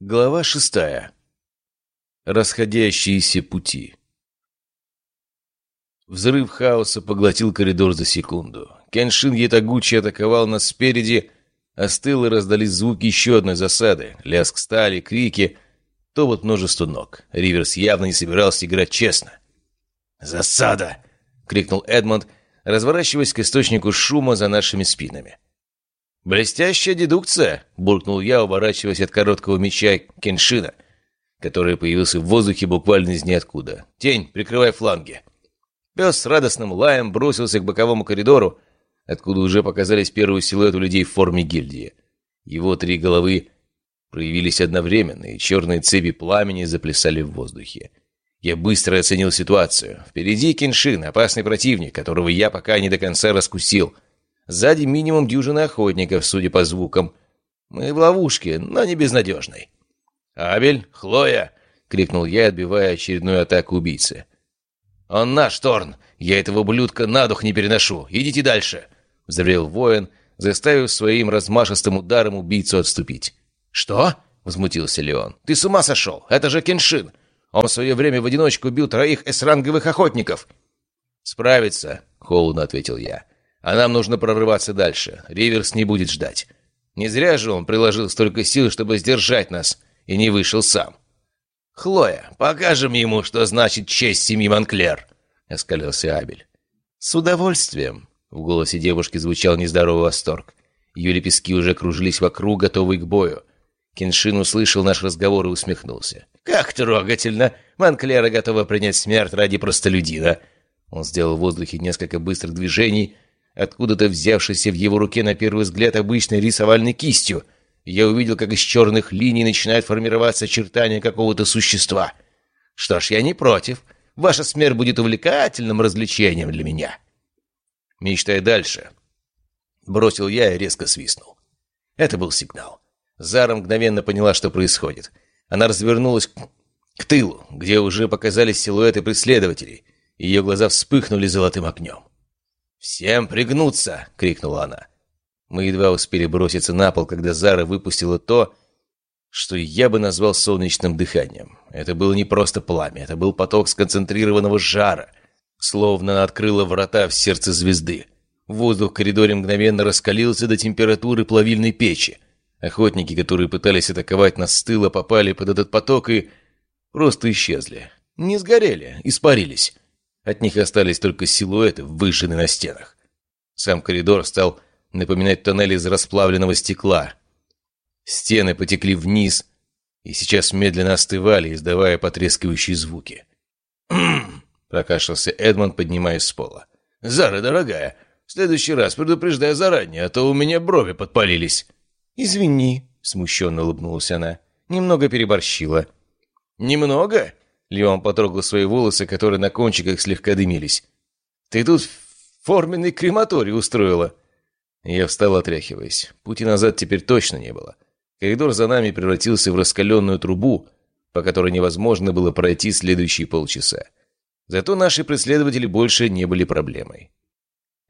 Глава шестая. Расходящиеся пути. Взрыв хаоса поглотил коридор за секунду. Кеншин Ятагучи атаковал нас спереди, остыл и раздались звуки еще одной засады. Лязг стали, крики, то вот множество ног. Риверс явно не собирался играть честно. «Засада!» — крикнул Эдмонд, разворачиваясь к источнику шума за нашими спинами. «Блестящая дедукция!» — буркнул я, уворачиваясь от короткого меча Кеншина, который появился в воздухе буквально из ниоткуда. «Тень, прикрывай фланги!» Пес с радостным лаем бросился к боковому коридору, откуда уже показались первые силуэты людей в форме гильдии. Его три головы проявились одновременно, и черные цепи пламени заплясали в воздухе. Я быстро оценил ситуацию. Впереди Кеншин, опасный противник, которого я пока не до конца раскусил. Сзади минимум дюжины охотников, судя по звукам. Мы в ловушке, но не безнадежной. «Абель! Хлоя!» — крикнул я, отбивая очередную атаку убийцы. «Он наш, Торн! Я этого ублюдка на дух не переношу! Идите дальше!» — взревел воин, заставив своим размашистым ударом убийцу отступить. «Что?» — возмутился Леон. «Ты с ума сошел! Это же Кеншин! Он в свое время в одиночку убил троих эсранговых охотников!» «Справится!» — холодно ответил я. «А нам нужно прорываться дальше. Риверс не будет ждать. Не зря же он приложил столько сил, чтобы сдержать нас, и не вышел сам». «Хлоя, покажем ему, что значит честь семьи Монклер!» — оскалился Абель. «С удовольствием!» — в голосе девушки звучал нездоровый восторг. Ее лепестки уже кружились вокруг, готовые к бою. Кеншин услышал наш разговор и усмехнулся. «Как трогательно! Монклера готова принять смерть ради простолюдина!» Он сделал в воздухе несколько быстрых движений, откуда-то взявшийся в его руке на первый взгляд обычной рисовальной кистью. Я увидел, как из черных линий начинают формироваться очертания какого-то существа. «Что ж, я не против. Ваша смерть будет увлекательным развлечением для меня». «Мечтай дальше», — бросил я и резко свистнул. Это был сигнал. Зара мгновенно поняла, что происходит. Она развернулась к тылу, где уже показались силуэты преследователей. Ее глаза вспыхнули золотым огнем. «Всем пригнуться!» — крикнула она. Мы едва успели броситься на пол, когда Зара выпустила то, что я бы назвал солнечным дыханием. Это было не просто пламя, это был поток сконцентрированного жара, словно она открыла врата в сердце звезды. Воздух в коридоре мгновенно раскалился до температуры плавильной печи. Охотники, которые пытались атаковать нас с тыла, попали под этот поток и просто исчезли. Не сгорели, испарились. От них остались только силуэты, выжженные на стенах. Сам коридор стал напоминать тоннель из расплавленного стекла. Стены потекли вниз и сейчас медленно остывали, издавая потрескивающие звуки. «Хм!» — прокашлялся Эдмонд, поднимаясь с пола. «Зара, дорогая, в следующий раз предупреждай заранее, а то у меня брови подпалились». «Извини», — смущенно улыбнулась она. «Немного переборщила». «Немного?» — Леон потрогал свои волосы, которые на кончиках слегка дымились. «Ты тут форменный крематорий устроила». Я встал, отряхиваясь. Пути назад теперь точно не было. Коридор за нами превратился в раскаленную трубу, по которой невозможно было пройти следующие полчаса. Зато наши преследователи больше не были проблемой.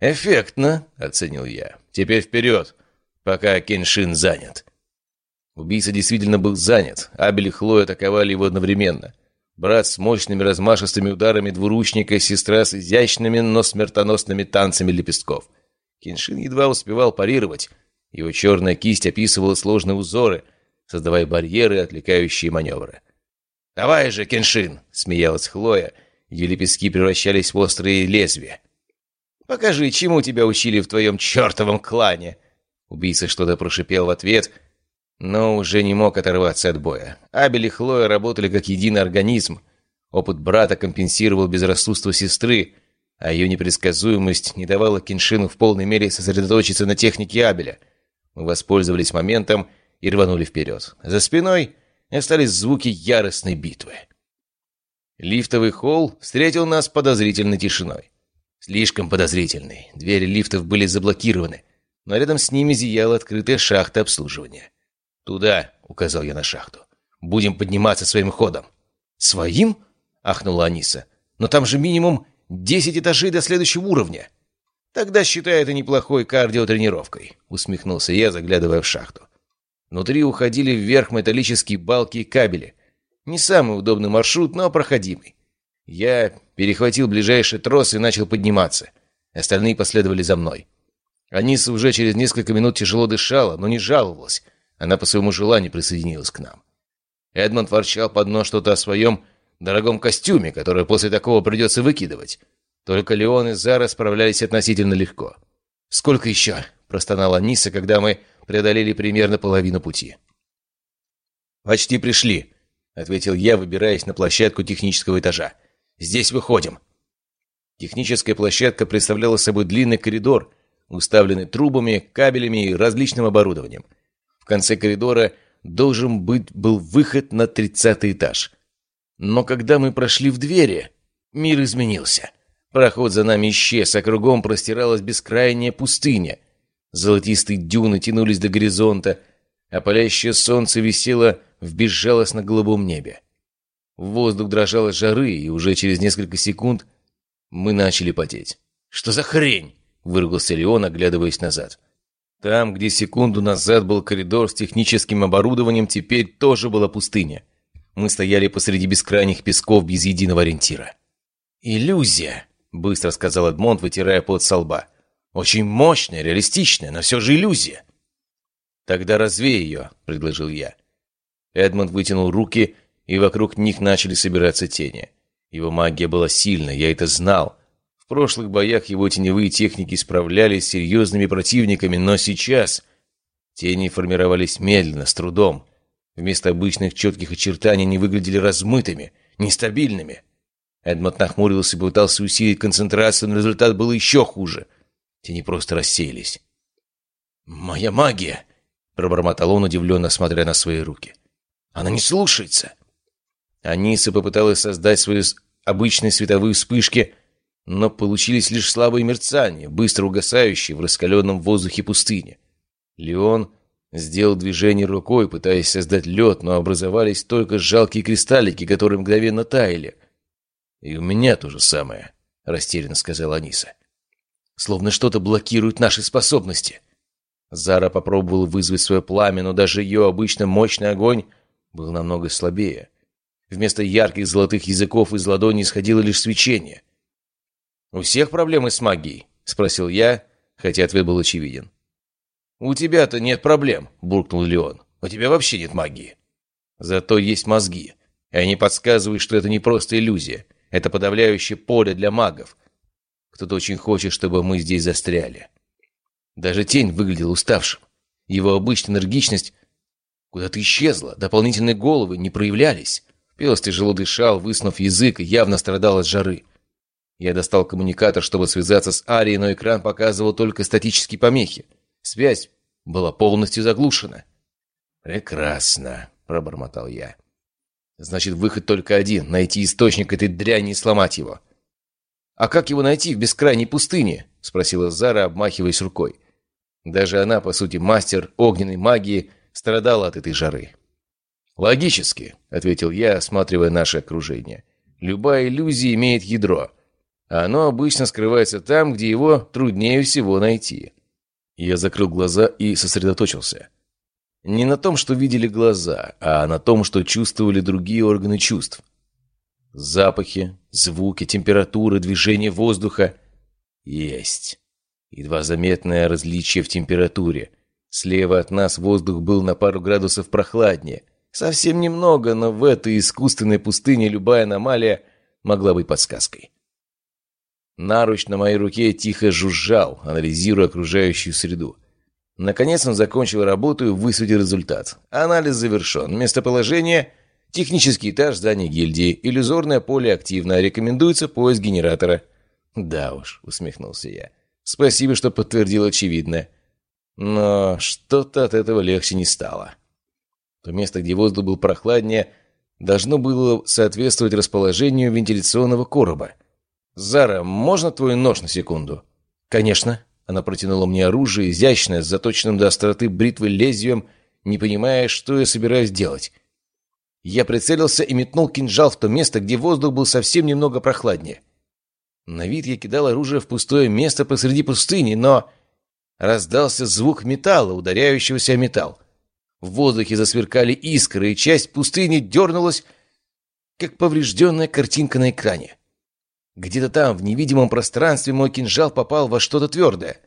«Эффектно», — оценил я. «Теперь вперед!» пока Кеншин занят. Убийца действительно был занят. Абель и Хлоя атаковали его одновременно. Брат с мощными размашистыми ударами двуручника, сестра с изящными, но смертоносными танцами лепестков. Кеншин едва успевал парировать. Его черная кисть описывала сложные узоры, создавая барьеры, отвлекающие маневры. «Давай же, Кеншин!» — смеялась Хлоя. Ее лепестки превращались в острые лезвия. «Покажи, чему тебя учили в твоем чертовом клане!» Убийца что-то прошипел в ответ, но уже не мог оторваться от боя. Абель и Хлоя работали как единый организм. Опыт брата компенсировал безрассудство сестры, а ее непредсказуемость не давала Киншину в полной мере сосредоточиться на технике Абеля. Мы воспользовались моментом и рванули вперед. За спиной остались звуки яростной битвы. Лифтовый холл встретил нас подозрительной тишиной. Слишком подозрительной. Двери лифтов были заблокированы но рядом с ними зияла открытая шахта обслуживания. «Туда», — указал я на шахту. «Будем подниматься своим ходом». «Своим?» — ахнула Аниса. «Но там же минимум десять этажей до следующего уровня». «Тогда считай это неплохой кардиотренировкой», — усмехнулся я, заглядывая в шахту. Внутри уходили вверх металлические балки и кабели. Не самый удобный маршрут, но проходимый. Я перехватил ближайший трос и начал подниматься. Остальные последовали за мной. Аниса уже через несколько минут тяжело дышала, но не жаловалась. Она по своему желанию присоединилась к нам. Эдмонд ворчал под нос что-то о своем дорогом костюме, который после такого придется выкидывать. Только Леон и Зара справлялись относительно легко. «Сколько еще?» – простонала Аниса, когда мы преодолели примерно половину пути. «Почти пришли», — ответил я, выбираясь на площадку технического этажа. «Здесь выходим». Техническая площадка представляла собой длинный коридор, уставленный трубами, кабелями и различным оборудованием. Конце коридора должен быть был выход на тридцатый этаж. Но когда мы прошли в двери, мир изменился. Проход за нами исчез, а кругом простиралась бескрайняя пустыня — Золотистые дюны тянулись до горизонта, а палящее солнце висело в безжалостно голубом небе. Воздух дрожал от жары, и уже через несколько секунд мы начали потеть. «Что за хрень?» — выругался Леон, оглядываясь назад. Там, где секунду назад был коридор с техническим оборудованием, теперь тоже была пустыня. Мы стояли посреди бескрайних песков без единого ориентира. «Иллюзия», — быстро сказал Эдмонд, вытирая пот со лба. Очень мощная, реалистичная, но все же иллюзия. «Тогда развей ее», — предложил я. Эдмонд вытянул руки, и вокруг них начали собираться тени. Его магия была сильна, я это знал. В прошлых боях его теневые техники справлялись с серьезными противниками, но сейчас тени формировались медленно, с трудом. Вместо обычных четких очертаний они выглядели размытыми, нестабильными. Эдмонд нахмурился и пытался усилить концентрацию, но результат был еще хуже — Тени просто рассеялись. «Моя магия!» — пробормотал он, удивленно смотря на свои руки. «Она не слушается!» Аниса попыталась создать свои обычные световые вспышки, но получились лишь слабые мерцания, быстро угасающие в раскаленном воздухе пустыни. Леон сделал движение рукой, пытаясь создать лед, но образовались только жалкие кристаллики, которые мгновенно таяли. «И у меня то же самое», — растерянно сказала Аниса словно что-то блокирует наши способности. Зара попробовала вызвать свое пламя, но даже ее обычно мощный огонь был намного слабее. Вместо ярких золотых языков из ладони исходило лишь свечение. «У всех проблемы с магией?» — спросил я, хотя ответ был очевиден. «У тебя-то нет проблем», — буркнул Леон. «У тебя вообще нет магии». «Зато есть мозги, и они подсказывают, что это не просто иллюзия. Это подавляющее поле для магов, кто-то очень хочет, чтобы мы здесь застряли. Даже тень выглядел уставшим. Его обычная энергичность куда-то исчезла, дополнительные головы не проявлялись. Пес тяжело дышал, высунув язык, и явно страдал от жары. Я достал коммуникатор, чтобы связаться с Арией, но экран показывал только статические помехи. Связь была полностью заглушена. «Прекрасно», — пробормотал я. «Значит, выход только один — найти источник этой дряни и сломать его. «А как его найти в бескрайней пустыне?» — спросила Зара, обмахиваясь рукой. Даже она, по сути, мастер огненной магии, страдала от этой жары. «Логически», — ответил я, осматривая наше окружение. «Любая иллюзия имеет ядро, оно обычно скрывается там, где его труднее всего найти». Я закрыл глаза и сосредоточился. Не на том, что видели глаза, а на том, что чувствовали другие органы чувств. Запахи, звуки, температура, движение воздуха. Есть. Едва заметное различие в температуре. Слева от нас воздух был на пару градусов прохладнее. Совсем немного, но в этой искусственной пустыне любая аномалия могла быть подсказкой. Наруч на моей руке тихо жужжал, анализируя окружающую среду. Наконец он закончил работу и высветил результат. Анализ завершен. Местоположение Технический этаж здания гильдии. Иллюзорное поле активно. Рекомендуется поиск генератора. Да уж, усмехнулся я. Спасибо, что подтвердил очевидное. Но что-то от этого легче не стало. То место, где воздух был прохладнее, должно было соответствовать расположению вентиляционного короба. «Зара, можно твой нож на секунду?» «Конечно». Она протянула мне оружие, изящное, с заточенным до остроты бритвы лезвием, не понимая, что я собираюсь делать. Я прицелился и метнул кинжал в то место, где воздух был совсем немного прохладнее. На вид я кидал оружие в пустое место посреди пустыни, но... Раздался звук металла, ударяющегося о металл. В воздухе засверкали искры, и часть пустыни дернулась, как поврежденная картинка на экране. Где-то там, в невидимом пространстве, мой кинжал попал во что-то твердое.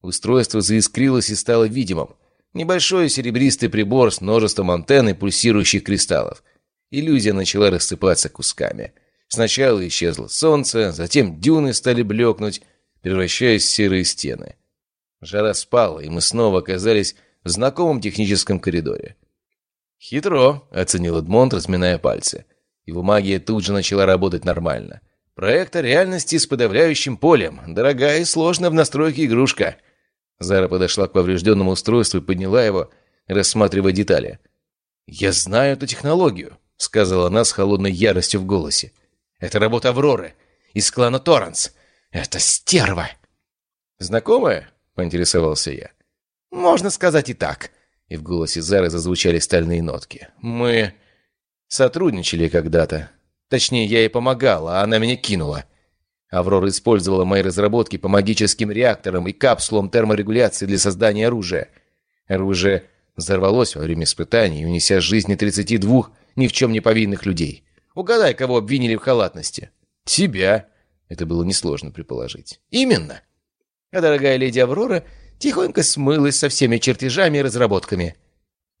Устройство заискрилось и стало видимым. Небольшой серебристый прибор с множеством антенн и пульсирующих кристаллов. Иллюзия начала рассыпаться кусками. Сначала исчезло солнце, затем дюны стали блекнуть, превращаясь в серые стены. Жара спала, и мы снова оказались в знакомом техническом коридоре. «Хитро», — оценил Эдмонд, разминая пальцы. Его магия тут же начала работать нормально. «Проектор реальности с подавляющим полем. Дорогая и сложная в настройке игрушка». Зара подошла к поврежденному устройству и подняла его, рассматривая детали. «Я знаю эту технологию», — сказала она с холодной яростью в голосе. «Это работа Авроры из клана Торренс. Это стерва!» «Знакомая?» — поинтересовался я. «Можно сказать и так». И в голосе Зары зазвучали стальные нотки. «Мы сотрудничали когда-то. Точнее, я ей помогал, а она меня кинула. Аврора использовала мои разработки по магическим реакторам и капсулам терморегуляции для создания оружия. Оружие взорвалось во время испытаний, унеся жизни 32 ни в чем не повинных людей. Угадай, кого обвинили в халатности. Тебя. Это было несложно предположить. Именно. А дорогая леди Аврора тихонько смылась со всеми чертежами и разработками.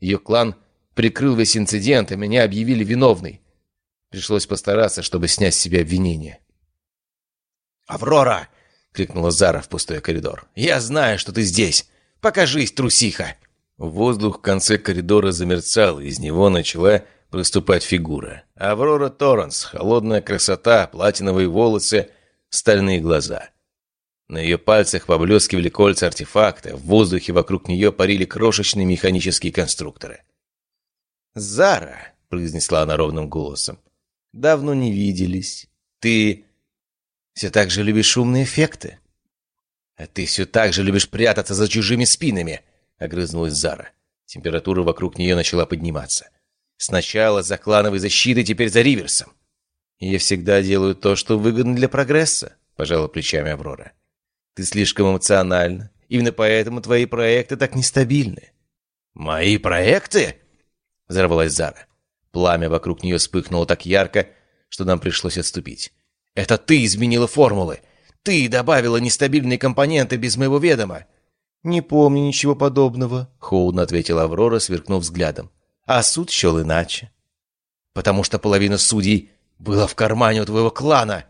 Ее клан прикрыл весь инцидент, и меня объявили виновной. Пришлось постараться, чтобы снять с себя обвинение. «Аврора!» — крикнула Зара в пустой коридор. «Я знаю, что ты здесь! Покажись, трусиха!» Воздух в конце коридора замерцал, и из него начала проступать фигура. Аврора Торренс, холодная красота, платиновые волосы, стальные глаза. На ее пальцах поблескивали кольца артефакта, в воздухе вокруг нее парили крошечные механические конструкторы. «Зара!» — произнесла она ровным голосом. «Давно не виделись. Ты все так же любишь шумные эффекты?» «А ты все так же любишь прятаться за чужими спинами!» — огрызнулась Зара. Температура вокруг нее начала подниматься. «Сначала за клановой защитой, теперь за Риверсом!» «Я всегда делаю то, что выгодно для прогресса», — пожала плечами Аврора. «Ты слишком эмоциональна. Именно поэтому твои проекты так нестабильны». «Мои проекты?» — взорвалась Зара. Пламя вокруг нее вспыхнуло так ярко, что нам пришлось отступить. «Это ты изменила формулы! Ты добавила нестабильные компоненты без моего ведома!» «Не помню ничего подобного», — холодно ответила Аврора, сверкнув взглядом. «А суд счел иначе. Потому что половина судей была в кармане у твоего клана!»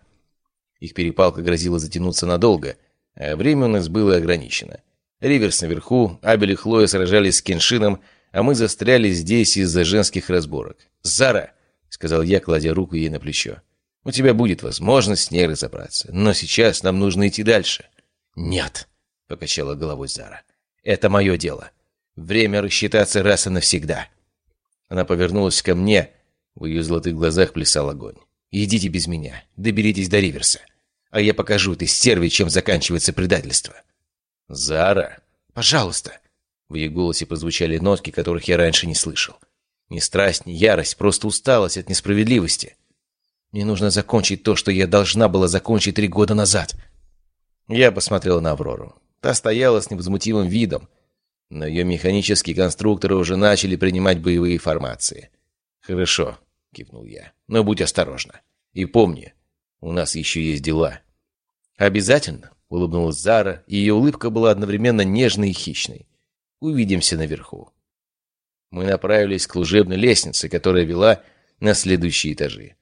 Их перепалка грозила затянуться надолго, а время у нас было ограничено. Риверс наверху, Абель и Хлоя сражались с Кеншином, а мы застряли здесь из-за женских разборок. «Зара!» — сказал я, кладя руку ей на плечо. «У тебя будет возможность с ней разобраться, но сейчас нам нужно идти дальше». «Нет!» — покачала головой Зара. «Это мое дело. Время рассчитаться раз и навсегда». Она повернулась ко мне. В ее золотых глазах плясал огонь. «Идите без меня. Доберитесь до Риверса. А я покажу этой стерве, чем заканчивается предательство». «Зара!» «Пожалуйста!» В ее голосе прозвучали нотки, которых я раньше не слышал. Ни страсть, ни ярость, просто усталость от несправедливости. Мне нужно закончить то, что я должна была закончить три года назад. Я посмотрел на Аврору. Та стояла с невозмутимым видом, но ее механические конструкторы уже начали принимать боевые формации. «Хорошо», — кивнул я, — «но будь осторожна. И помни, у нас еще есть дела». «Обязательно», — улыбнулась Зара, и ее улыбка была одновременно нежной и хищной. Увидимся наверху. Мы направились к служебной лестнице, которая вела на следующие этажи.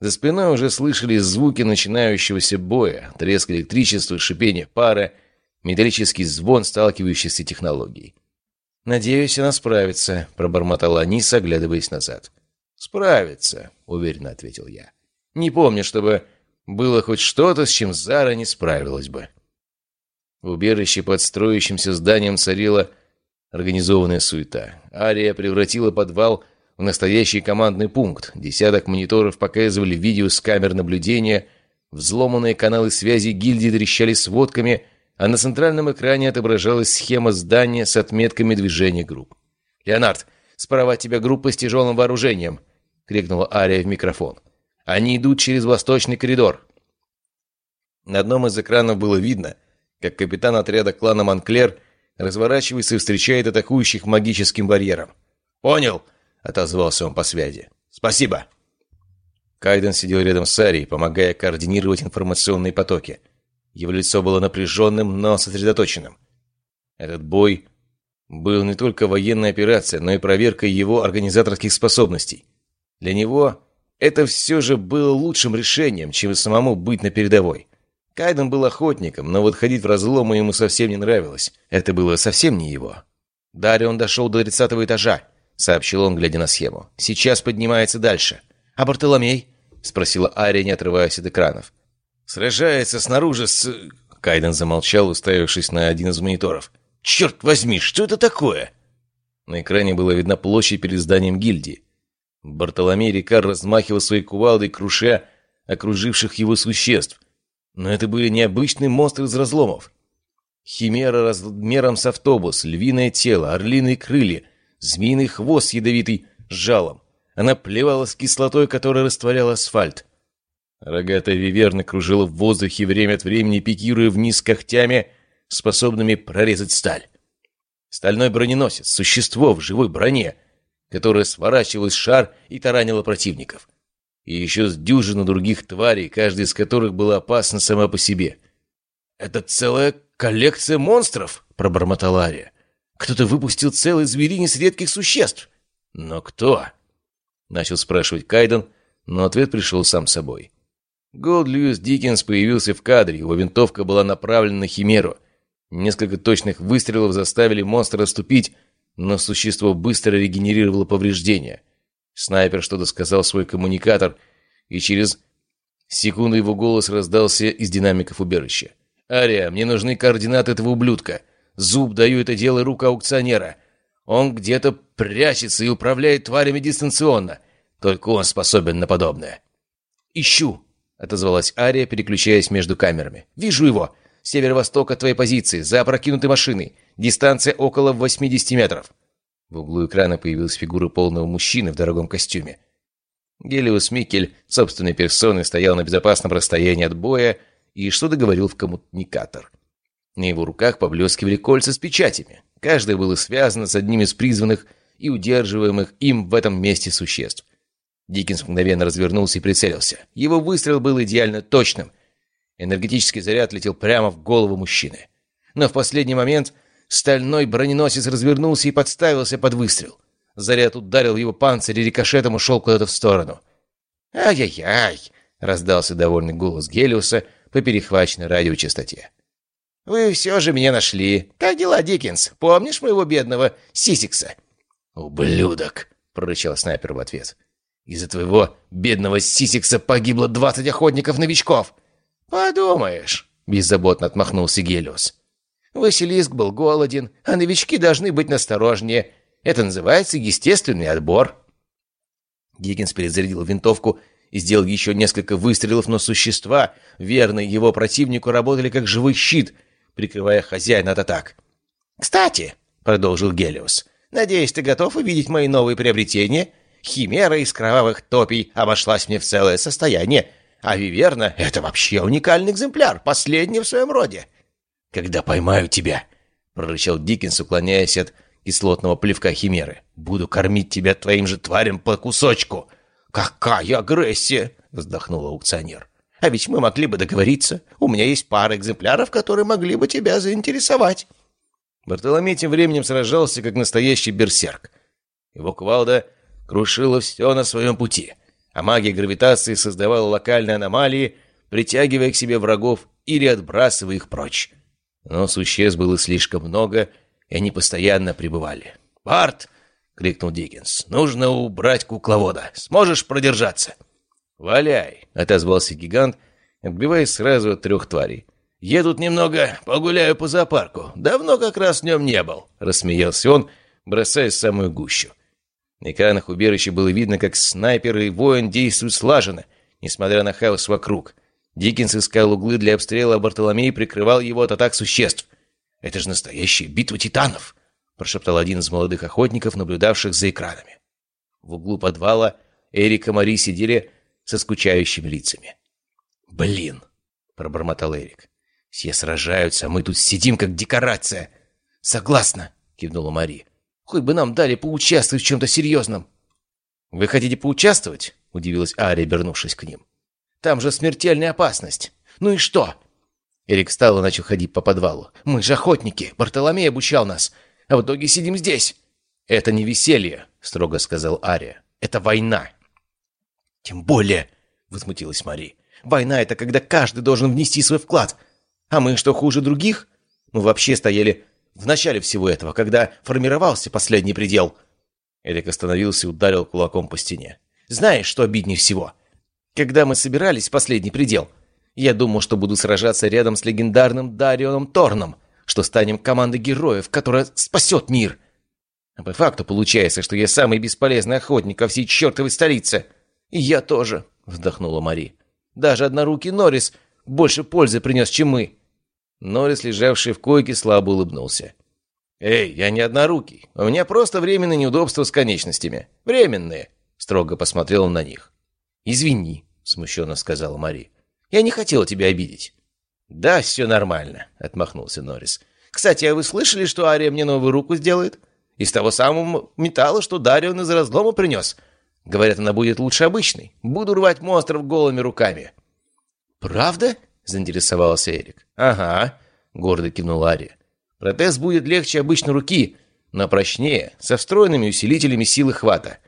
За спиной уже слышались звуки начинающегося боя, треск электричества, шипение пара, металлический звон сталкивающихся технологий. «Надеюсь, она справится», — пробормотала Аниса, оглядываясь назад. «Справится», — уверенно ответил я. «Не помню, чтобы было хоть что-то, с чем Зара не справилась бы». В убежище под строящимся зданием царила Организованная суета. Ария превратила подвал в настоящий командный пункт. Десяток мониторов показывали видео с камер наблюдения. Взломанные каналы связи гильдии трещали сводками, а на центральном экране отображалась схема здания с отметками движения групп. «Леонард, справа от тебя группа с тяжелым вооружением!» — крикнула Ария в микрофон. «Они идут через восточный коридор». На одном из экранов было видно, как капитан отряда клана Монклер — разворачивается и встречает атакующих магическим барьером. «Понял», — отозвался он по связи. «Спасибо». Кайден сидел рядом с Арией, помогая координировать информационные потоки. Его лицо было напряженным, но сосредоточенным. Этот бой был не только военной операцией, но и проверкой его организаторских способностей. Для него это все же было лучшим решением, чем самому быть на передовой. Кайден был охотником, но вот ходить в разломы ему совсем не нравилось. Это было совсем не его. Далее он дошел до тридцатого этажа, сообщил он, глядя на схему. Сейчас поднимается дальше. «А Бартоломей?» — спросила Ария, не отрываясь от экранов. «Сражается снаружи с...» Кайден замолчал, уставившись на один из мониторов. «Черт возьми, что это такое?» На экране была видна площадь перед зданием гильдии. Бартоломей Рикар размахивал своей кувалдой, круша окруживших его существ. Но это были необычные монстры из разломов. Химера размером с автобус, львиное тело, орлиные крылья, змеиный хвост ядовитый с жалом. Она плевалась кислотой, которая растворяла асфальт. Рогатая виверна кружила в воздухе время от времени, пикируя вниз когтями, способными прорезать сталь. Стальной броненосец, существо в живой броне — которая сворачивалась в шар и таранила противников. И еще с дюжину других тварей, каждая из которых была опасна сама по себе. «Это целая коллекция монстров!» — пробормотала Ария. «Кто-то выпустил целый зверинец редких существ!» «Но кто?» — начал спрашивать Кайден, но ответ пришел сам собой. Голд Льюис Диккенс появился в кадре, его винтовка была направлена на Химеру. Несколько точных выстрелов заставили монстра отступить, но существо быстро регенерировало повреждения. Снайпер что-то сказал свой коммуникатор, и через секунду его голос раздался из динамиков убежища. «Ария, мне нужны координаты этого ублюдка. Зуб даю это дело рук аукционера. Он где-то прячется и управляет тварями дистанционно. Только он способен на подобное». «Ищу», — отозвалась Ария, переключаясь между камерами. «Вижу его. Северо-восток от твоей позиции, за опрокинутой машиной. Дистанция около 80 метров. В углу экрана появилась фигура полного мужчины в дорогом костюме. Гелиус Микель собственной персоной стоял на безопасном расстоянии от боя и что-то говорил в коммуникатор. На его руках поблескивали кольца с печатями. Каждое было связано с одним из призванных и удерживаемых им в этом месте существ. Диккенс мгновенно развернулся и прицелился. Его выстрел был идеально точным. Энергетический заряд летел прямо в голову мужчины. Но в последний момент Стальной броненосец развернулся и подставился под выстрел. Заряд ударил его панцирь и рикошетом ушел куда-то в сторону. «Ай-яй-яй!» — раздался довольный голос Гелиуса по перехваченной радиочастоте. «Вы все же меня нашли. Как дела, Диккенс? Помнишь моего бедного Сисикса?» «Ублюдок!» — прорычал снайпер в ответ. «Из-за твоего бедного Сисикса погибло двадцать охотников-новичков!» «Подумаешь!» — беззаботно отмахнулся Гелиус. Василиск был голоден, а новички должны быть насторожнее. Это называется естественный отбор. Диккенс перезарядил винтовку и сделал еще несколько выстрелов, но существа, верные его противнику, работали как живой щит, прикрывая хозяина от атак. «Кстати», — продолжил Гелиус, — «надеюсь, ты готов увидеть мои новые приобретения? Химера из кровавых топий обошлась мне в целое состояние, а Виверна — это вообще уникальный экземпляр, последний в своем роде когда поймаю тебя!» — прорычал Диккенс, уклоняясь от кислотного плевка химеры. «Буду кормить тебя твоим же тварям по кусочку!» «Какая агрессия!» — вздохнул аукционер. «А ведь мы могли бы договориться. У меня есть пара экземпляров, которые могли бы тебя заинтересовать». Бартоломей тем временем сражался, как настоящий берсерк. Его кувалда крушила все на своем пути, а магия гравитации создавала локальные аномалии, притягивая к себе врагов или отбрасывая их прочь. Но существ было слишком много, и они постоянно пребывали. «Барт!» — крикнул Диккенс. «Нужно убрать кукловода. Сможешь продержаться?» «Валяй!» — отозвался гигант, отбиваясь сразу от трех тварей. «Я тут немного погуляю по зоопарку. Давно как раз в нем не был», — рассмеялся он, бросаясь в самую гущу. На экранах убежища было видно, как снайперы и воин действуют слаженно, несмотря на хаос вокруг — Диккенс искал углы для обстрела, а Бартоломей прикрывал его от атак существ. «Это же настоящая битва титанов!» — прошептал один из молодых охотников, наблюдавших за экранами. В углу подвала Эрик и Мари сидели со скучающими лицами. «Блин!» — пробормотал Эрик. «Все сражаются, а мы тут сидим, как декорация!» «Согласна!» — кивнула Мари. Хоть бы нам дали поучаствовать в чем-то серьезном». «Вы хотите поучаствовать?» — удивилась Ария, обернувшись к ним. «Там же смертельная опасность. Ну и что?» Эрик встал и начал ходить по подвалу. «Мы же охотники. Бартоломей обучал нас. А в итоге сидим здесь». «Это не веселье», — строго сказал Ария. «Это война». «Тем более», — возмутилась Мари. «Война — это когда каждый должен внести свой вклад. А мы что, хуже других? Мы вообще стояли в начале всего этого, когда формировался последний предел». Эрик остановился и ударил кулаком по стене. «Знаешь, что обиднее всего? Когда мы собирались в последний предел, я думал, что буду сражаться рядом с легендарным Дарионом Торном, что станем командой героев, которая спасет мир. А по факту получается, что я самый бесполезный охотник во всей чертовой столице. И я тоже», — вздохнула Мари. «Даже однорукий Норрис больше пользы принес, чем мы». Норрис, лежавший в койке, слабо улыбнулся. «Эй, я не однорукий. У меня просто временные неудобства с конечностями. Временные!» Строго посмотрел он на них. «Извини», — смущенно сказала Мари. «Я не хотела тебя обидеть». «Да, все нормально», — отмахнулся Норрис. «Кстати, а вы слышали, что Ария мне новую руку сделает? Из того самого металла, что Дарион из разлома принес. Говорят, она будет лучше обычной. Буду рвать монстров голыми руками». «Правда?» — заинтересовался Эрик. «Ага», — гордо кивнул Ария. Протез будет легче обычной руки, но прочнее, со встроенными усилителями силы хвата.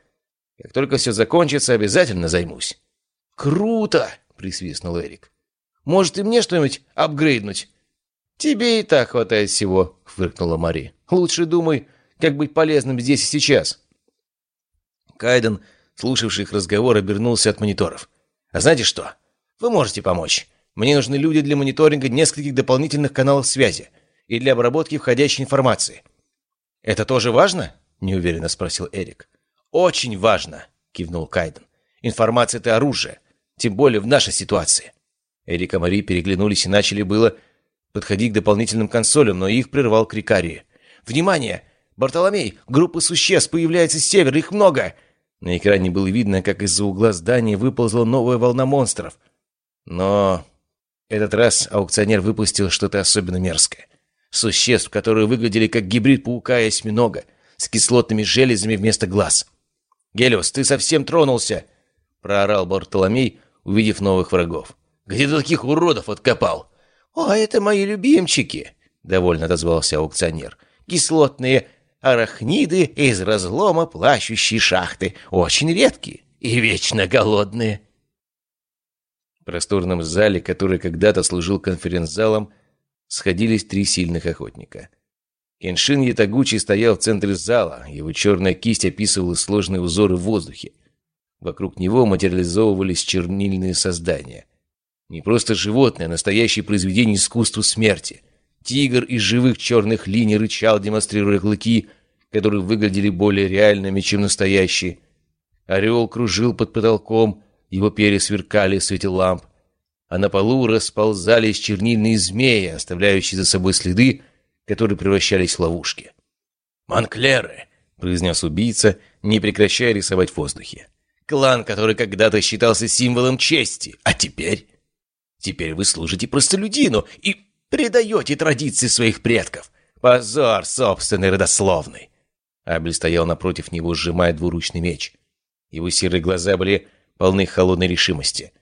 Как только все закончится, обязательно займусь». «Круто!» — присвистнул Эрик. «Может, и мне что-нибудь апгрейднуть?» «Тебе и так хватает всего», — фыркнула Мари. «Лучше думай, как быть полезным здесь и сейчас». Кайден, слушавший их разговор, обернулся от мониторов. «А знаете что? Вы можете помочь. Мне нужны люди для мониторинга нескольких дополнительных каналов связи и для обработки входящей информации. «Это тоже важно?» — неуверенно спросил Эрик. «Очень важно», — кивнул Кайден. «Информация — это оружие, тем более в нашей ситуации». Эрик и Мари переглянулись и начали было подходить к дополнительным консолям, но их прервал Крикарии. «Внимание! Бартоломей! Группа существ появляется с севера, их много!» На экране было видно, как из-за угла здания выползла новая волна монстров. Но этот раз аукционер выпустил что-то особенно мерзкое. Существ, которые выглядели как гибрид паука и осьминога, с кислотными железами вместо глаз. «Гелиос, ты совсем тронулся!» — проорал Бартоломей, увидев новых врагов. «Где ты таких уродов откопал?» «О, это мои любимчики!» — довольно отозвался аукционер. «Кислотные арахниды из разлома плащущей шахты. Очень редкие и вечно голодные». В просторном зале, который когда-то служил конференц-залом, сходились три сильных охотника. Кеншин Ятагучи стоял в центре зала, его черная кисть описывала сложные узоры в воздухе. Вокруг него материализовывались чернильные создания. Не просто животное, а настоящее произведение искусства смерти. Тигр из живых черных линий рычал, демонстрируя клыки, которые выглядели более реальными, чем настоящие. Орел кружил под потолком, его перья сверкали в свете ламп а на полу расползались чернильные змеи, оставляющие за собой следы, которые превращались в ловушки. «Монклеры!» — произнес убийца, не прекращая рисовать в воздухе. «Клан, который когда-то считался символом чести, а теперь...» «Теперь вы служите простолюдину и предаете традиции своих предков. Позор собственный родословный!» Абель стоял напротив него, сжимая двуручный меч. Его серые глаза были полны холодной решимости —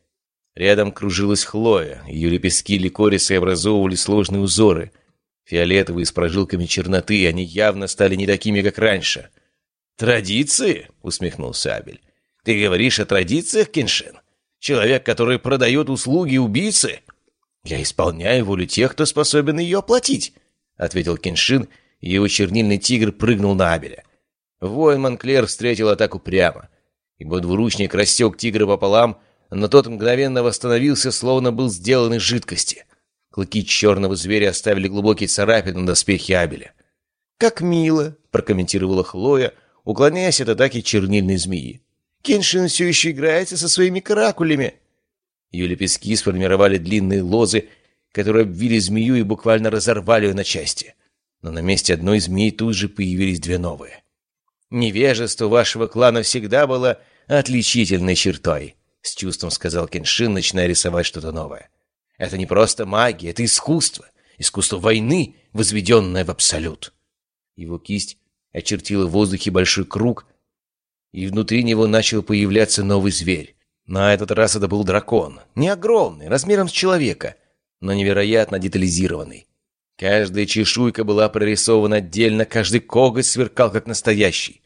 Рядом кружилась Хлоя, ее лепестки ликориса образовывали сложные узоры. Фиолетовые с прожилками черноты, они явно стали не такими, как раньше. «Традиции?» — усмехнулся Абель. «Ты говоришь о традициях, Кеншин? Человек, который продает услуги убийцы?» «Я исполняю волю тех, кто способен ее оплатить», — ответил Кеншин, и его чернильный тигр прыгнул на Абеля. Воин Монклер встретил атаку прямо. Его двуручник рассек тигра пополам, но тот мгновенно восстановился, словно был сделан из жидкости. Клыки черного зверя оставили глубокий царапин на доспехе Абеля. «Как мило!» — прокомментировала Хлоя, уклоняясь от атаки чернильной змеи. «Кеншин все еще играется со своими каракулями!» Ее лепестки сформировали длинные лозы, которые обвили змею и буквально разорвали ее на части. Но на месте одной змеи тут же появились две новые. «Невежество вашего клана всегда было отличительной чертой», — с чувством сказал Кеншин, начиная рисовать что-то новое. «Это не просто магия, это искусство. Искусство войны, возведенное в абсолют». Его кисть очертила в воздухе большой круг, и внутри него начал появляться новый зверь. На этот раз это был дракон. Не огромный, размером с человека, но невероятно детализированный. Каждая чешуйка была прорисована отдельно, каждый коготь сверкал как настоящий.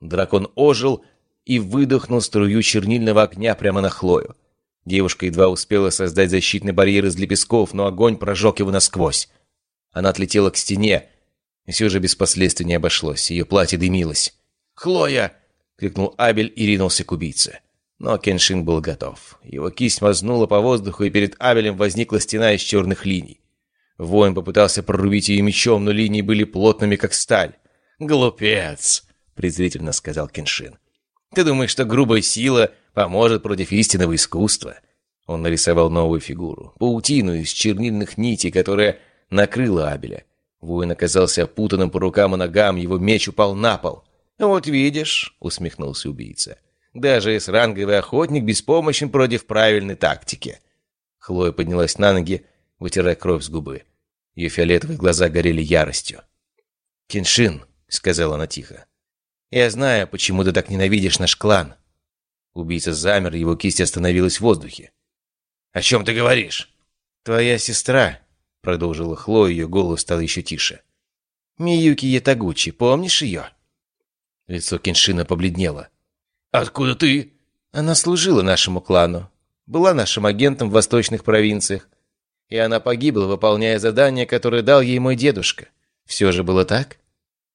Дракон ожил и выдохнул струю чернильного огня прямо на Хлою. Девушка едва успела создать защитный барьер из лепестков, но огонь прожег его насквозь. Она отлетела к стене, и все же без последствий не обошлось. Ее платье дымилось. «Хлоя!» — крикнул Абель и ринулся к убийце. Но Кеншин был готов. Его кисть мазнула по воздуху, и перед Абелем возникла стена из черных линий. Воин попытался прорубить ее мечом, но линии были плотными, как сталь. «Глупец!» — презрительно сказал Кеншин. «Ты думаешь, что грубая сила поможет против истинного искусства?» Он нарисовал новую фигуру, паутину из чернильных нитей, которая накрыла Абеля. Воин оказался опутанным по рукам и ногам, его меч упал на пол. «Вот видишь», — усмехнулся убийца, — «даже с-ранговый охотник беспомощен против правильной тактики». Хлоя поднялась на ноги, вытирая кровь с губы. Ее фиолетовые глаза горели яростью. «Кеншин», — сказала она тихо, — «я знаю, почему ты так ненавидишь наш клан». Убийца замер, его кисть остановилась в воздухе. «О чем ты говоришь?» «Твоя сестра», — продолжила Хлоя, ее голос стал еще тише. «Миюки Ятагучи, помнишь ее?» Лицо Кеншина побледнело. «Откуда ты?» «Она служила нашему клану. Была нашим агентом в восточных провинциях. И она погибла, выполняя задание, которое дал ей мой дедушка. Все же было так?»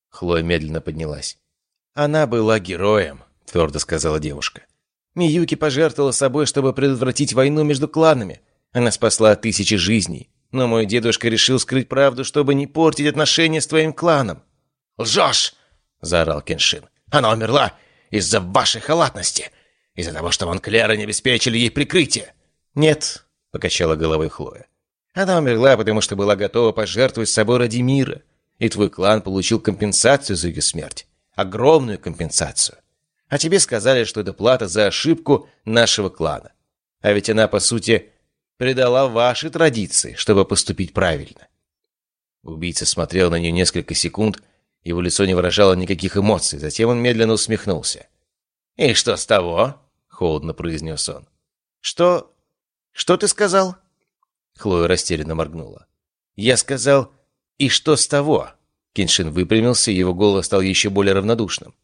Хлоя медленно поднялась. «Она была героем», — твердо сказала девушка. «Миюки пожертвовала собой, чтобы предотвратить войну между кланами. Она спасла тысячи жизней. Но мой дедушка решил скрыть правду, чтобы не портить отношения с твоим кланом». «Лжешь!» — заорал Кеншин. «Она умерла из-за вашей халатности, из-за того, что Монклера не обеспечили ей прикрытие». «Нет», — покачала головой Хлоя. «Она умерла, потому что была готова пожертвовать собой ради мира, и твой клан получил компенсацию за ее смерть. Огромную компенсацию. А тебе сказали, что это плата за ошибку нашего клана. А ведь она, по сути, предала ваши традиции, чтобы поступить правильно». Убийца смотрел на нее несколько секунд, — его лицо не выражало никаких эмоций, затем он медленно усмехнулся. «И что с того?» — холодно произнес он. «Что... что ты сказал?» Хлоя растерянно моргнула. «Я сказал, и что с того?» Кеншин выпрямился, и его голос стал еще более равнодушным.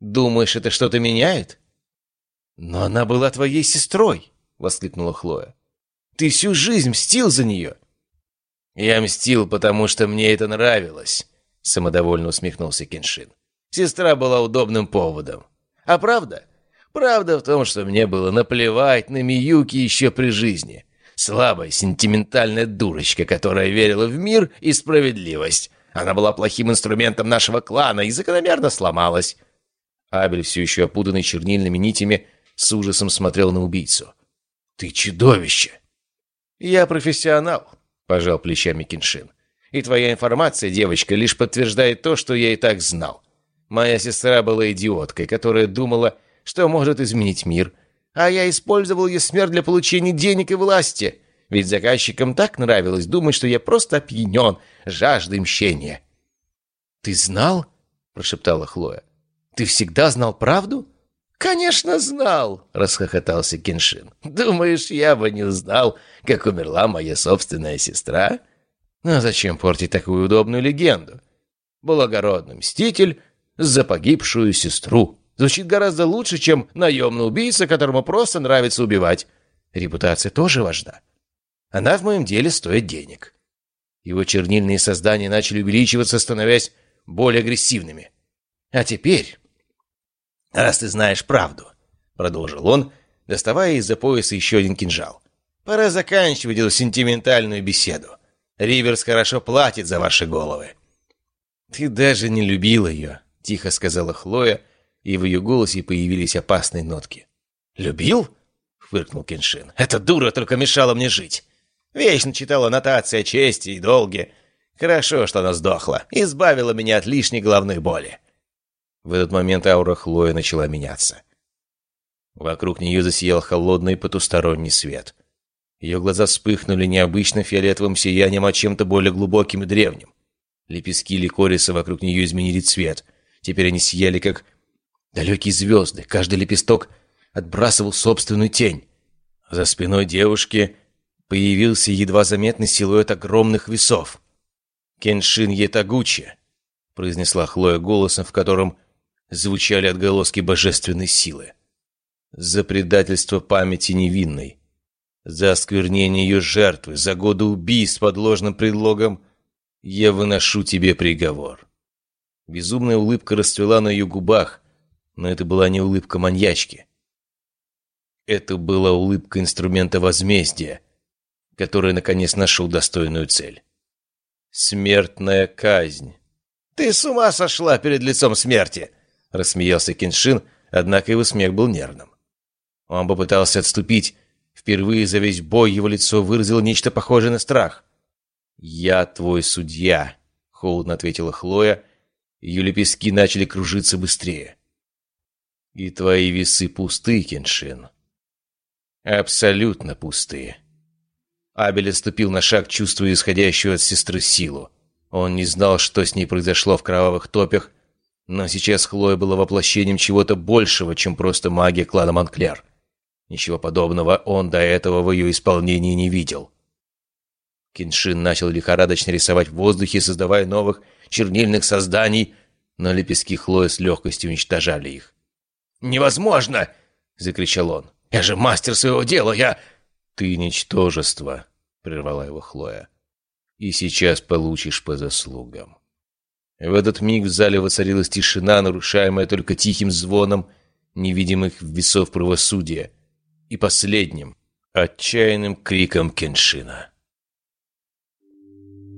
«Думаешь, это что-то меняет?» «Но она была твоей сестрой!» — воскликнула Хлоя. «Ты всю жизнь мстил за нее!» «Я мстил, потому что мне это нравилось!» Самодовольно усмехнулся Кеншин. Сестра была удобным поводом. А правда? Правда в том, что мне было наплевать на Миюки еще при жизни. Слабая, сентиментальная дурочка, которая верила в мир и справедливость. Она была плохим инструментом нашего клана и закономерно сломалась. Абель, все еще опутанный чернильными нитями, с ужасом смотрел на убийцу. «Ты чудовище!» «Я профессионал», — пожал плечами Киншин. И твоя информация, девочка, лишь подтверждает то, что я и так знал. Моя сестра была идиоткой, которая думала, что может изменить мир. А я использовал ее смерть для получения денег и власти. Ведь заказчикам так нравилось думать, что я просто опьянен жаждой мщения. «Ты знал?» – прошептала Хлоя. «Ты всегда знал правду?» «Конечно знал!» – расхохотался Кеншин. «Думаешь, я бы не знал, как умерла моя собственная сестра?» А зачем портить такую удобную легенду? Благородный мститель за погибшую сестру. Звучит гораздо лучше, чем наемный убийца, которому просто нравится убивать. Репутация тоже важна. Она в моем деле стоит денег. Его чернильные создания начали увеличиваться, становясь более агрессивными. А теперь, раз ты знаешь правду, продолжил он, доставая из-за пояса еще один кинжал, пора заканчивать эту сентиментальную беседу. Риверс хорошо платит за ваши головы». «Ты даже не любил ее», — тихо сказала Хлоя, и в ее голосе появились опасные нотки. «Любил?» — фыркнул Кеншин. «Эта дура только мешала мне жить. Вечно читала нотации о чести и долге. Хорошо, что она сдохла, избавила меня от лишней головной боли». В этот момент аура Хлоя начала меняться. Вокруг нее засиял холодный потусторонний свет. Ее глаза вспыхнули необычно фиолетовым сиянием, а чем-то более глубоким и древним. Лепестки ликориса вокруг нее изменили цвет. Теперь они сияли, как далекие звезды. Каждый лепесток отбрасывал собственную тень. За спиной девушки появился едва заметный силуэт огромных весов. «Кеншин Етагучи», — произнесла Хлоя голосом, в котором звучали отголоски божественной силы. «За предательство памяти невинной, за осквернение ее жертвы, за годы убийств под ложным предлогом я выношу тебе приговор». Безумная улыбка расцвела на ее губах, но это была не улыбка маньячки. Это была улыбка инструмента возмездия, который, наконец, нашел достойную цель. Смертная казнь. «Ты с ума сошла перед лицом смерти!» — рассмеялся Кеншин, однако его смех был нервным. Он попытался отступить. Впервые за весь бой его лицо выразило нечто похожее на страх. «Я твой судья», — холодно ответила Хлоя. Ее лепестки начали кружиться быстрее. «И твои весы пусты, Кеншин». «Абсолютно пустые». Абель отступил на шаг, чувствуя исходящую от сестры силу. Он не знал, что с ней произошло в кровавых топях, но сейчас Хлоя была воплощением чего-то большего, чем просто магия клана Монклер. Ничего подобного он до этого в ее исполнении не видел. Киншин начал лихорадочно рисовать в воздухе, создавая новых чернильных созданий, но лепестки Хлоя с легкостью уничтожали их. «Невозможно!» — закричал он. «Я же мастер своего дела, я...» «Ты ничтожество», — прервала его Хлоя. «И сейчас получишь по заслугам». В этот миг в зале воцарилась тишина, нарушаемая только тихим звоном невидимых весов правосудия и последним, отчаянным криком Кеншина.